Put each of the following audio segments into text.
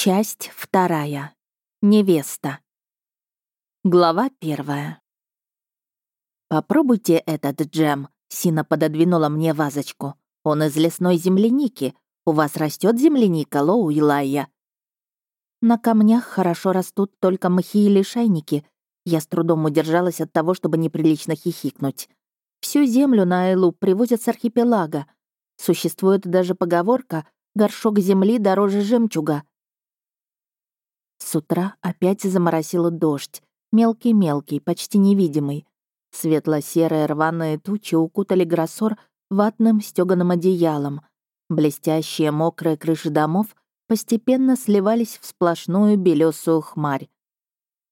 Часть вторая. Невеста. Глава первая. «Попробуйте этот джем», — Сина пододвинула мне вазочку. «Он из лесной земляники. У вас растет земляника, Лоу и Лайя?» На камнях хорошо растут только махи и лишайники. Я с трудом удержалась от того, чтобы неприлично хихикнуть. Всю землю на Айлу привозят с архипелага. Существует даже поговорка «горшок земли дороже жемчуга». С утра опять заморосило дождь. Мелкий-мелкий, почти невидимый. Светло-серые рваные тучи укутали гроссор ватным стёганым одеялом. Блестящие мокрые крыши домов постепенно сливались в сплошную белесую хмарь.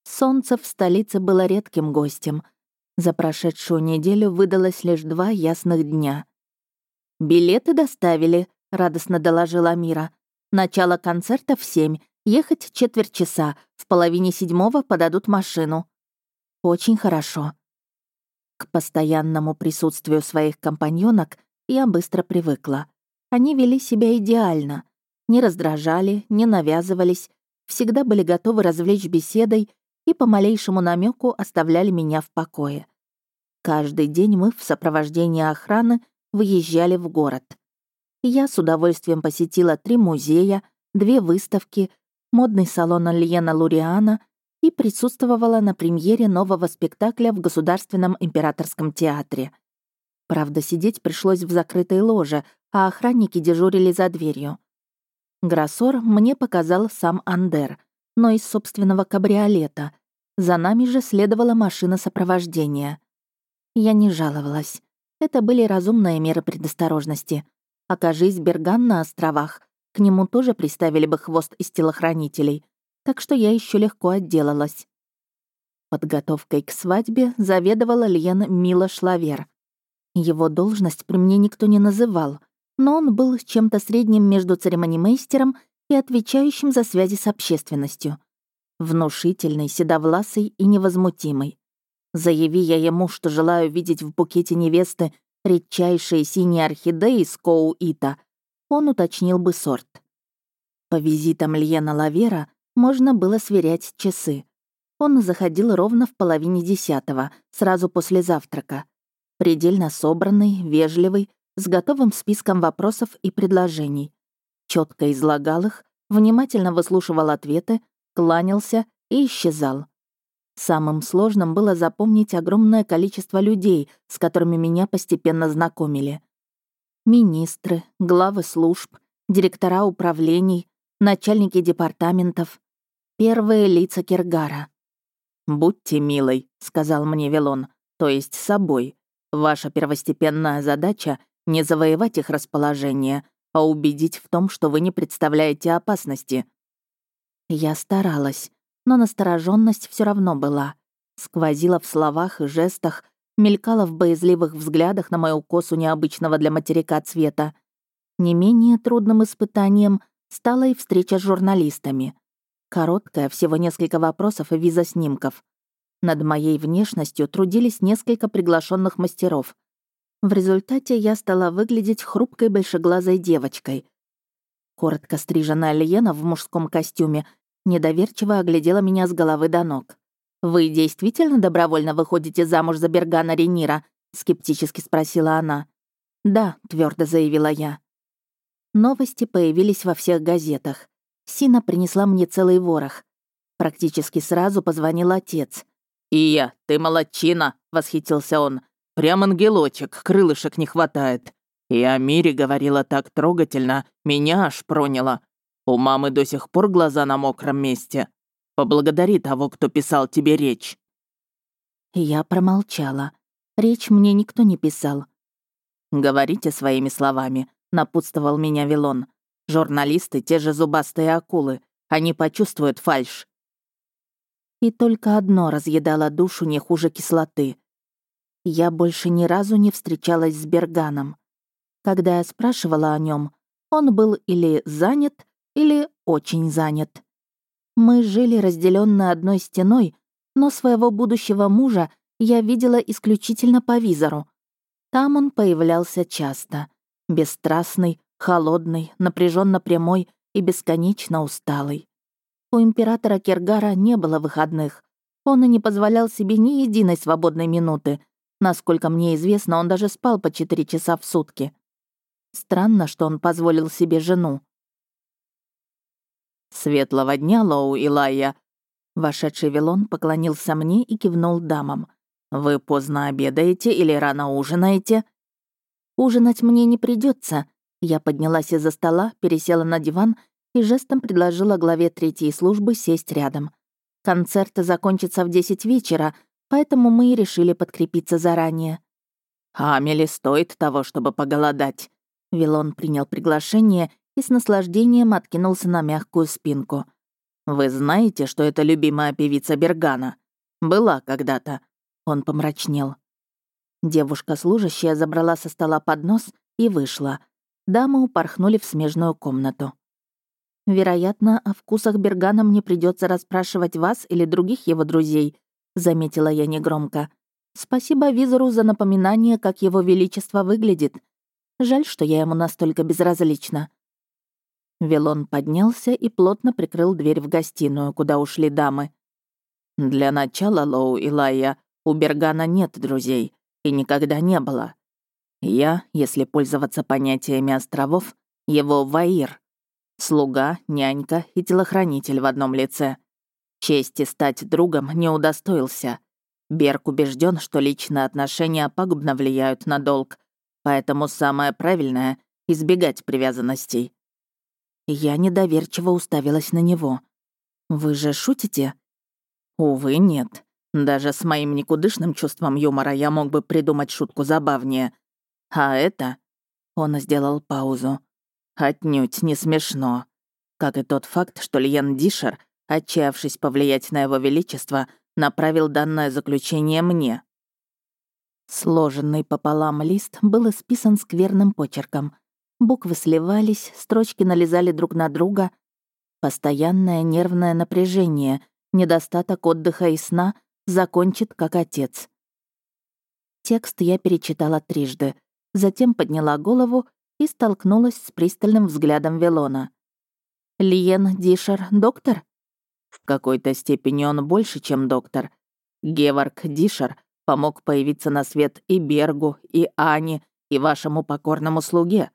Солнце в столице было редким гостем. За прошедшую неделю выдалось лишь два ясных дня. «Билеты доставили», — радостно доложила Мира. «Начало концерта в семь, ехать четверть часа, в половине седьмого подадут машину». «Очень хорошо». К постоянному присутствию своих компаньонок я быстро привыкла. Они вели себя идеально. Не раздражали, не навязывались, всегда были готовы развлечь беседой и по малейшему намеку оставляли меня в покое. Каждый день мы в сопровождении охраны выезжали в город. Я с удовольствием посетила три музея, две выставки, модный салон Альена Луриана и присутствовала на премьере нового спектакля в Государственном императорском театре. Правда, сидеть пришлось в закрытой ложе, а охранники дежурили за дверью. Гроссор мне показал сам Андер, но из собственного кабриолета. За нами же следовала машина сопровождения. Я не жаловалась. Это были разумные меры предосторожности. Окажись Берган на островах, к нему тоже приставили бы хвост из телохранителей, так что я еще легко отделалась. Подготовкой к свадьбе заведовала Льен Мила Шлавер. Его должность при мне никто не называл, но он был чем-то средним между церемонимейстером и отвечающим за связи с общественностью. Внушительный, седовласый и невозмутимый. Заяви я ему, что желаю видеть в букете невесты редчайшие синие орхидеи с Коу-Ита, он уточнил бы сорт. По визитам Льена Лавера можно было сверять часы. Он заходил ровно в половине десятого, сразу после завтрака. Предельно собранный, вежливый, с готовым списком вопросов и предложений. Четко излагал их, внимательно выслушивал ответы, кланялся и исчезал. Самым сложным было запомнить огромное количество людей, с которыми меня постепенно знакомили. Министры, главы служб, директора управлений, начальники департаментов, первые лица Киргара. «Будьте милой», — сказал мне Вилон, — «то есть собой. Ваша первостепенная задача — не завоевать их расположение, а убедить в том, что вы не представляете опасности». Я старалась но настороженность все равно была. Сквозила в словах и жестах, мелькала в боязливых взглядах на мою косу необычного для материка цвета. Не менее трудным испытанием стала и встреча с журналистами. Короткая, всего несколько вопросов и виза снимков. Над моей внешностью трудились несколько приглашенных мастеров. В результате я стала выглядеть хрупкой большеглазой девочкой. Коротко стриженная Лиена в мужском костюме Недоверчиво оглядела меня с головы до ног. «Вы действительно добровольно выходите замуж за Бергана Ренира?» — скептически спросила она. «Да», — твердо заявила я. Новости появились во всех газетах. Сина принесла мне целый ворох. Практически сразу позвонил отец. «Ия, ты молодчина!» — восхитился он. «Прям ангелочек, крылышек не хватает. И о мире говорила так трогательно, меня аж проняло. У мамы до сих пор глаза на мокром месте. Поблагодари того, кто писал тебе речь». Я промолчала. Речь мне никто не писал. «Говорите своими словами», — напутствовал меня Вилон. «Журналисты — те же зубастые акулы. Они почувствуют фальшь». И только одно разъедало душу не хуже кислоты. Я больше ни разу не встречалась с Берганом. Когда я спрашивала о нем, он был или занят, или очень занят. Мы жили разделенно одной стеной, но своего будущего мужа я видела исключительно по визору. Там он появлялся часто. Бесстрастный, холодный, напряженно прямой и бесконечно усталый. У императора Кергара не было выходных. Он и не позволял себе ни единой свободной минуты. Насколько мне известно, он даже спал по четыре часа в сутки. Странно, что он позволил себе жену. «Светлого дня, Лоу Илайя!» Вошедший Вилон поклонился мне и кивнул дамам. «Вы поздно обедаете или рано ужинаете?» «Ужинать мне не придется. Я поднялась из-за стола, пересела на диван и жестом предложила главе третьей службы сесть рядом. Концерт закончится в десять вечера, поэтому мы и решили подкрепиться заранее. «Амели стоит того, чтобы поголодать». Вилон принял приглашение и с наслаждением откинулся на мягкую спинку. «Вы знаете, что это любимая певица Бергана? Была когда-то». Он помрачнел. Девушка-служащая забрала со стола поднос и вышла. Дамы упорхнули в смежную комнату. «Вероятно, о вкусах Бергана мне придется расспрашивать вас или других его друзей», — заметила я негромко. «Спасибо Визору за напоминание, как его величество выглядит. Жаль, что я ему настолько безразлична». Вилон поднялся и плотно прикрыл дверь в гостиную, куда ушли дамы. «Для начала, Лоу и Лайя, у Бергана нет друзей, и никогда не было. Я, если пользоваться понятиями островов, его Ваир. Слуга, нянька и телохранитель в одном лице. Чести стать другом не удостоился. Берг убежден, что личные отношения пагубно влияют на долг, поэтому самое правильное — избегать привязанностей. Я недоверчиво уставилась на него. «Вы же шутите?» «Увы, нет. Даже с моим никудышным чувством юмора я мог бы придумать шутку забавнее. А это...» Он сделал паузу. «Отнюдь не смешно. Как и тот факт, что Льен Дишер, отчаявшись повлиять на его величество, направил данное заключение мне». Сложенный пополам лист был исписан скверным почерком — Буквы сливались, строчки налезали друг на друга. Постоянное нервное напряжение, недостаток отдыха и сна закончит как отец. Текст я перечитала трижды, затем подняла голову и столкнулась с пристальным взглядом Велона. «Лиен Дишер — доктор?» «В какой-то степени он больше, чем доктор. Гевард Дишер помог появиться на свет и Бергу, и Ане, и вашему покорному слуге.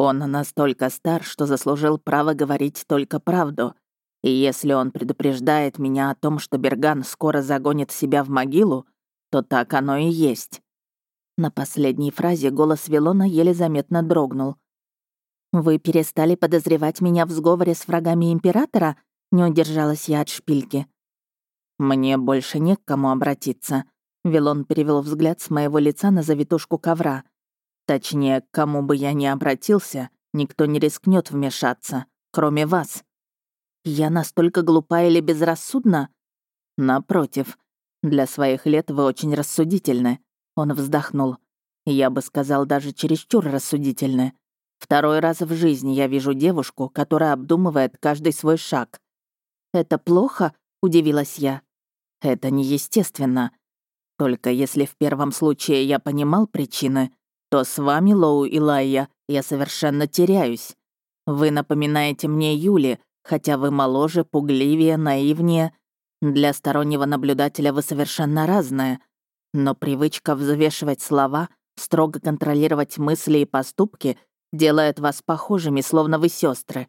Он настолько стар, что заслужил право говорить только правду. И если он предупреждает меня о том, что Берган скоро загонит себя в могилу, то так оно и есть». На последней фразе голос Вилона еле заметно дрогнул. «Вы перестали подозревать меня в сговоре с врагами Императора?» Не удержалась я от шпильки. «Мне больше не к кому обратиться». Вилон перевел взгляд с моего лица на завитушку ковра — Точнее, к кому бы я ни обратился, никто не рискнет вмешаться, кроме вас. Я настолько глупа или безрассудна? Напротив, для своих лет вы очень рассудительны. Он вздохнул. Я бы сказал, даже чересчур рассудительны. Второй раз в жизни я вижу девушку, которая обдумывает каждый свой шаг. «Это плохо?» — удивилась я. «Это неестественно. Только если в первом случае я понимал причины, то с вами, Лоу и Лайя, я совершенно теряюсь. Вы напоминаете мне Юли, хотя вы моложе, пугливее, наивнее. Для стороннего наблюдателя вы совершенно разная. Но привычка взвешивать слова, строго контролировать мысли и поступки делает вас похожими, словно вы сестры.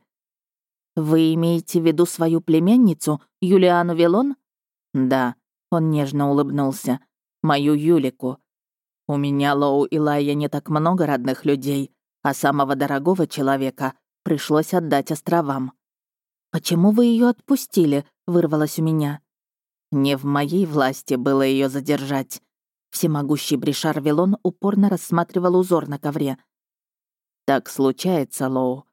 «Вы имеете в виду свою племянницу, Юлиану Велон?» «Да», — он нежно улыбнулся. «Мою Юлику. У меня, Лоу и Лайя, не так много родных людей, а самого дорогого человека пришлось отдать островам. «Почему вы ее отпустили?» — вырвалось у меня. Не в моей власти было ее задержать. Всемогущий Бришар Вилон упорно рассматривал узор на ковре. Так случается, Лоу.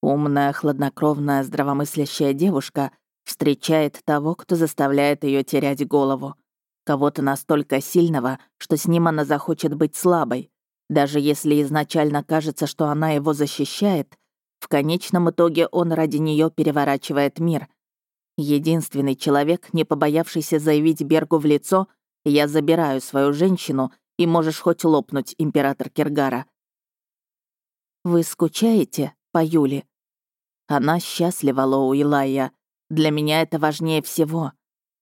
Умная, хладнокровная, здравомыслящая девушка встречает того, кто заставляет ее терять голову. Кого-то настолько сильного, что с ним она захочет быть слабой. Даже если изначально кажется, что она его защищает, в конечном итоге он ради нее переворачивает мир. Единственный человек, не побоявшийся заявить Бергу в лицо «Я забираю свою женщину, и можешь хоть лопнуть, император Киргара». «Вы скучаете по Юле?» Она счастлива, Лоу Илайя. Для меня это важнее всего.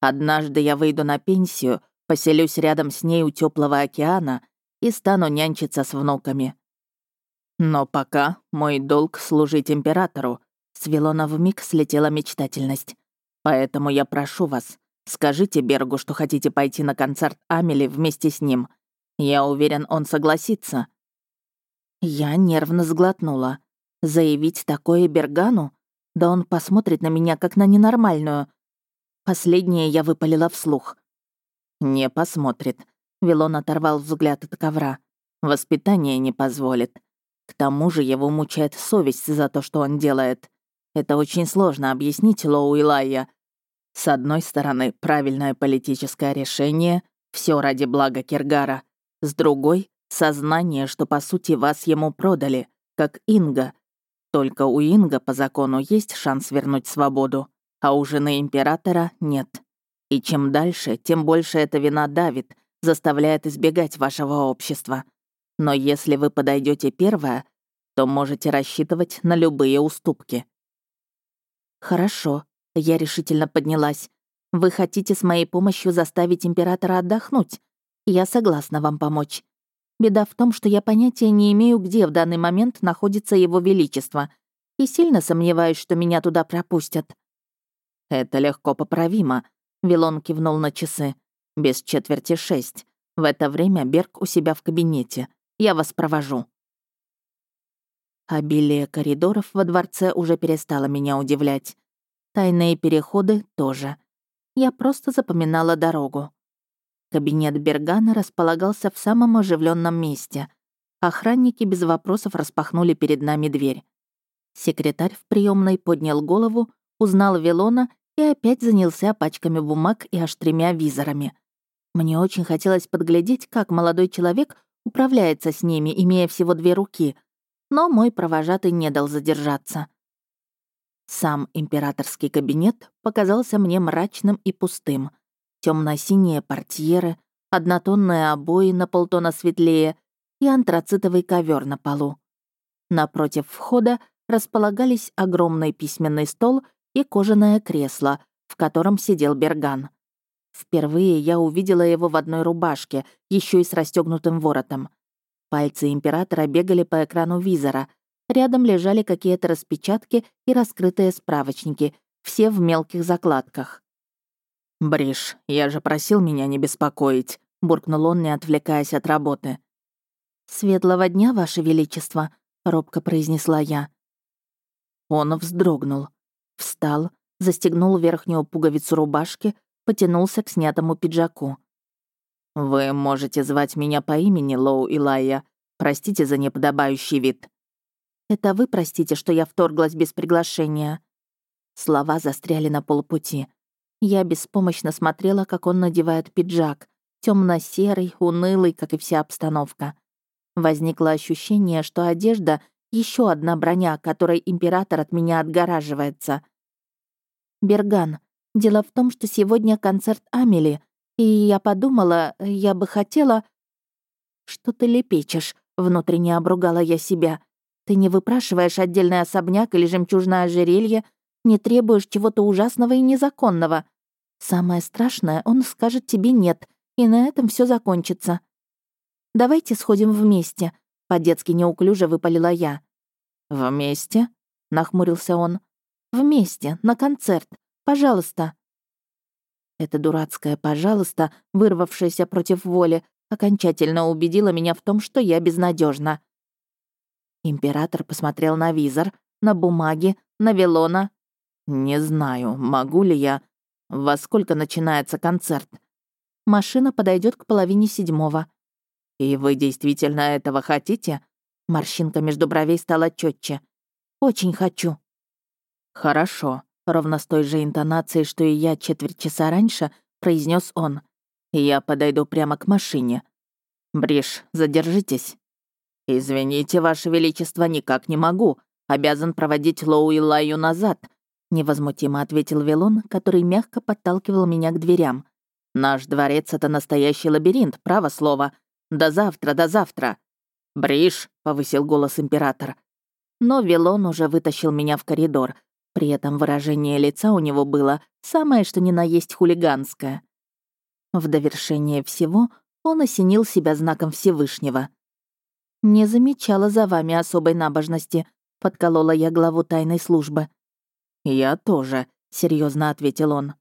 Однажды я выйду на пенсию, поселюсь рядом с ней у теплого океана и стану нянчиться с внуками. Но пока мой долг служить императору. С Вилона вмиг слетела мечтательность. Поэтому я прошу вас, скажите Бергу, что хотите пойти на концерт Амели вместе с ним. Я уверен, он согласится. Я нервно сглотнула. Заявить такое Бергану? Да он посмотрит на меня, как на ненормальную. Последнее я выпалила вслух. «Не посмотрит». Вилон оторвал взгляд от ковра. «Воспитание не позволит. К тому же его мучает совесть за то, что он делает. Это очень сложно объяснить Лоу и Лайя. С одной стороны, правильное политическое решение, все ради блага Киргара. С другой — сознание, что по сути вас ему продали, как Инга. Только у Инга по закону есть шанс вернуть свободу, а у жены императора нет. И чем дальше, тем больше эта вина давит, заставляет избегать вашего общества. Но если вы подойдете первая, то можете рассчитывать на любые уступки. Хорошо, я решительно поднялась. Вы хотите с моей помощью заставить императора отдохнуть? Я согласна вам помочь. Беда в том, что я понятия не имею, где в данный момент находится его величество, и сильно сомневаюсь, что меня туда пропустят. Это легко поправимо, Вилон кивнул на часы. Без четверти шесть. В это время Берг у себя в кабинете. Я вас провожу». Обилие коридоров во дворце уже перестало меня удивлять. Тайные переходы тоже. Я просто запоминала дорогу. Кабинет Бергана располагался в самом оживленном месте. Охранники без вопросов распахнули перед нами дверь. Секретарь в приемной поднял голову, узнал Вилона и опять занялся пачками бумаг и аж тремя визорами. Мне очень хотелось подглядеть, как молодой человек управляется с ними, имея всего две руки, но мой провожатый не дал задержаться. Сам императорский кабинет показался мне мрачным и пустым. Темно-синие портьеры, однотонные обои на полтона светлее и антрацитовый ковер на полу. Напротив входа располагались огромный письменный стол и кожаное кресло, в котором сидел Берган. Впервые я увидела его в одной рубашке, еще и с расстегнутым воротом. Пальцы императора бегали по экрану визора. Рядом лежали какие-то распечатки и раскрытые справочники, все в мелких закладках. «Бриш, я же просил меня не беспокоить», — буркнул он, не отвлекаясь от работы. «Светлого дня, Ваше Величество», — робко произнесла я. Он вздрогнул, встал, застегнул верхнюю пуговицу рубашки, потянулся к снятому пиджаку. «Вы можете звать меня по имени Лоу Илайя. Простите за неподобающий вид». «Это вы простите, что я вторглась без приглашения». Слова застряли на полпути. Я беспомощно смотрела, как он надевает пиджак, темно серый унылый, как и вся обстановка. Возникло ощущение, что одежда — еще одна броня, которой император от меня отгораживается. «Берган, Дело в том, что сегодня концерт Амели, и я подумала, я бы хотела...» «Что ты лепечешь?» — внутренне обругала я себя. «Ты не выпрашиваешь отдельный особняк или жемчужное ожерелье, не требуешь чего-то ужасного и незаконного. Самое страшное, он скажет тебе «нет», и на этом все закончится. Давайте сходим вместе», — по-детски неуклюже выпалила я. «Вместе?» — нахмурился он. «Вместе, на концерт. Пожалуйста». Это дурацкое «пожалуйста», вырвавшееся против воли, окончательно убедило меня в том, что я безнадежна. Император посмотрел на визор, на бумаги, на Велона. «Не знаю, могу ли я... Во сколько начинается концерт?» «Машина подойдет к половине седьмого». «И вы действительно этого хотите?» Морщинка между бровей стала четче. «Очень хочу». «Хорошо. Ровно с той же интонацией, что и я четверть часа раньше, произнес он. «Я подойду прямо к машине. Бриш, задержитесь». «Извините, Ваше Величество, никак не могу. Обязан проводить Лоу и Лаю назад», — невозмутимо ответил Вилон, который мягко подталкивал меня к дверям. «Наш дворец — это настоящий лабиринт, право слово. До завтра, до завтра». «Бриш», — повысил голос император. Но Вилон уже вытащил меня в коридор, При этом выражение лица у него было самое что ни на есть хулиганское. В довершение всего он осенил себя знаком Всевышнего. «Не замечала за вами особой набожности», — подколола я главу тайной службы. «Я тоже», — серьезно ответил он.